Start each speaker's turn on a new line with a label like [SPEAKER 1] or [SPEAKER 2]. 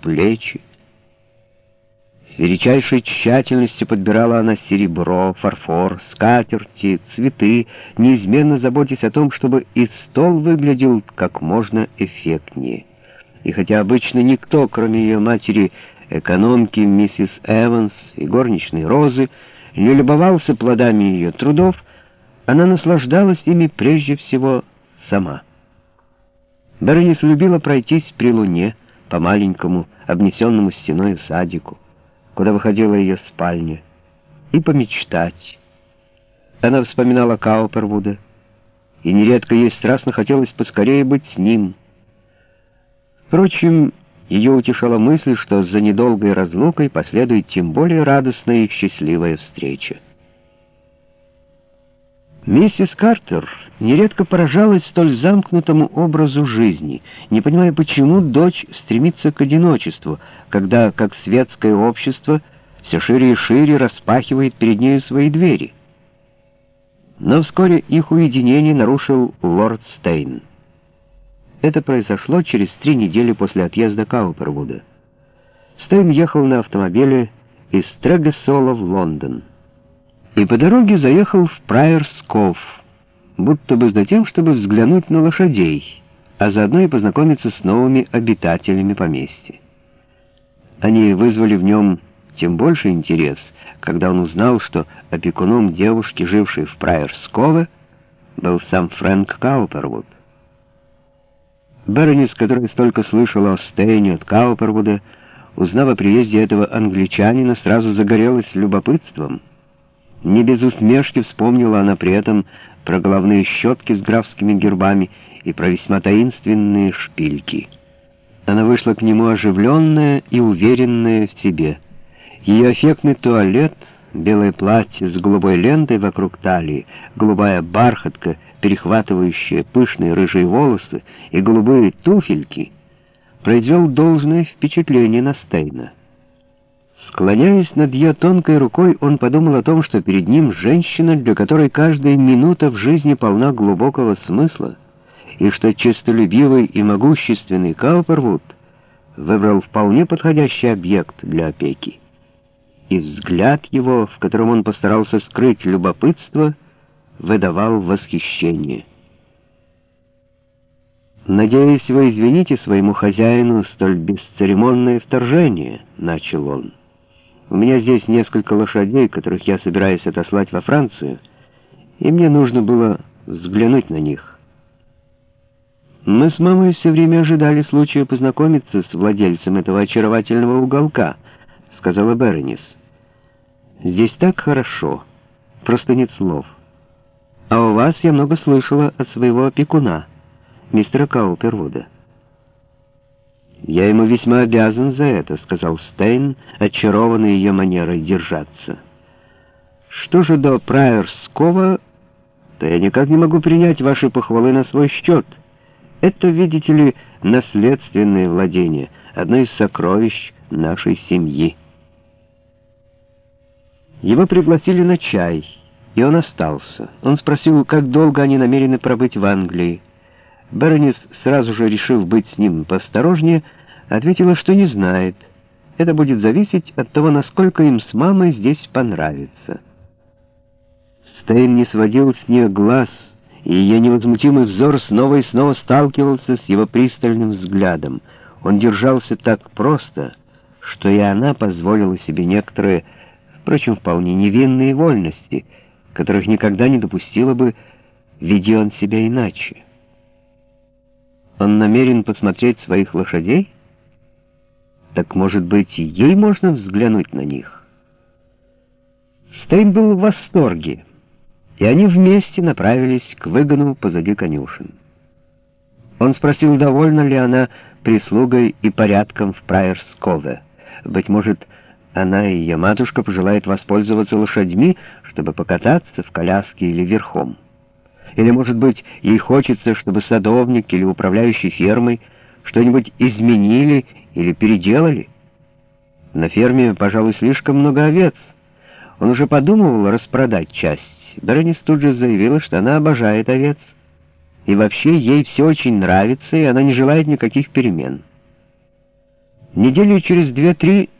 [SPEAKER 1] плечи. С величайшей тщательностью подбирала она серебро, фарфор, скатерти, цветы, неизменно заботясь о том, чтобы и стол выглядел как можно эффектнее. И хотя обычно никто, кроме ее матери, экономки миссис Эванс и горничной Розы, не любовался плодами ее трудов, она наслаждалась ими прежде всего сама. Бернис любила пройтись при луне по маленькому, обнесенному стеной садику, куда выходила ее спальня, и помечтать. Она вспоминала Каупервуда, и нередко ей страстно хотелось поскорее быть с ним. Впрочем, ее утешала мысль, что за недолгой разлукой последует тем более радостная и счастливая встреча. Миссис Картер нередко поражалась столь замкнутому образу жизни, не понимая, почему дочь стремится к одиночеству, когда, как светское общество, все шире и шире распахивает перед нею свои двери. Но вскоре их уединение нарушил лорд Стейн. Это произошло через три недели после отъезда Каупервуда. Стейн ехал на автомобиле из Трегесола в Лондон и по дороге заехал в Прайерсков, будто бы за тем, чтобы взглянуть на лошадей, а заодно и познакомиться с новыми обитателями поместья. Они вызвали в нем тем больше интерес, когда он узнал, что опекуном девушки, жившей в Прайерскове, был сам Фрэнк Каупервуд. Беронис, которая столько слышала о Стейне от Каупервуда, узнав о приезде этого англичанина, сразу загорелась любопытством — не без усмешки вспомнила она при этом про головные щетки с графскими гербами и про весьма таинственные шпильки. Она вышла к нему оживленная и уверенная в себе. Ее эффектный туалет, белое платье с голубой лентой вокруг талии, голубая бархатка, перехватывающая пышные рыжие волосы и голубые туфельки, произвел должное впечатление на Стейна. Склоняясь над ее тонкой рукой, он подумал о том, что перед ним женщина, для которой каждая минута в жизни полна глубокого смысла, и что честолюбивый и могущественный Каупервуд выбрал вполне подходящий объект для опеки. И взгляд его, в котором он постарался скрыть любопытство, выдавал восхищение. «Надеюсь, вы извините своему хозяину столь бесцеремонное вторжение», — начал он. У меня здесь несколько лошадей, которых я собираюсь отослать во Францию, и мне нужно было взглянуть на них. Мы с мамой все время ожидали случая познакомиться с владельцем этого очаровательного уголка, сказала Бернис. Здесь так хорошо, просто нет слов. А у вас я много слышала от своего опекуна, мистера Каупервуда. «Я ему весьма обязан за это», — сказал Стейн, очарованный ее манерой держаться. «Что же до Прайерского, то я никак не могу принять ваши похвалы на свой счет. Это, видите ли, наследственное владение, одно из сокровищ нашей семьи». Его пригласили на чай, и он остался. Он спросил, как долго они намерены пробыть в Англии. Беронис, сразу же решив быть с ним поосторожнее, ответила, что не знает. Это будет зависеть от того, насколько им с мамой здесь понравится. Стейн не сводил с нее глаз, и ее невозмутимый взор снова и снова сталкивался с его пристальным взглядом. Он держался так просто, что и она позволила себе некоторые, впрочем, вполне невинные вольности, которых никогда не допустила бы, веди он себя иначе. Он намерен посмотреть своих лошадей? Так, может быть, ей можно взглянуть на них? Стейн был в восторге, и они вместе направились к выгону позади конюшен. Он спросил, довольна ли она прислугой и порядком в Прайерскове. Быть может, она и ее матушка пожелает воспользоваться лошадьми, чтобы покататься в коляске или верхом. Или, может быть, ей хочется, чтобы садовник или управляющий фермой что-нибудь изменили или переделали? На ферме, пожалуй, слишком много овец. Он уже подумывал распродать часть. Бернис тут же заявила, что она обожает овец. И вообще ей все очень нравится, и она не желает никаких перемен. Недели через две-три